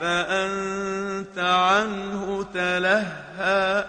فَأَنتَ عَنْهُ تَلَهَّىٰ.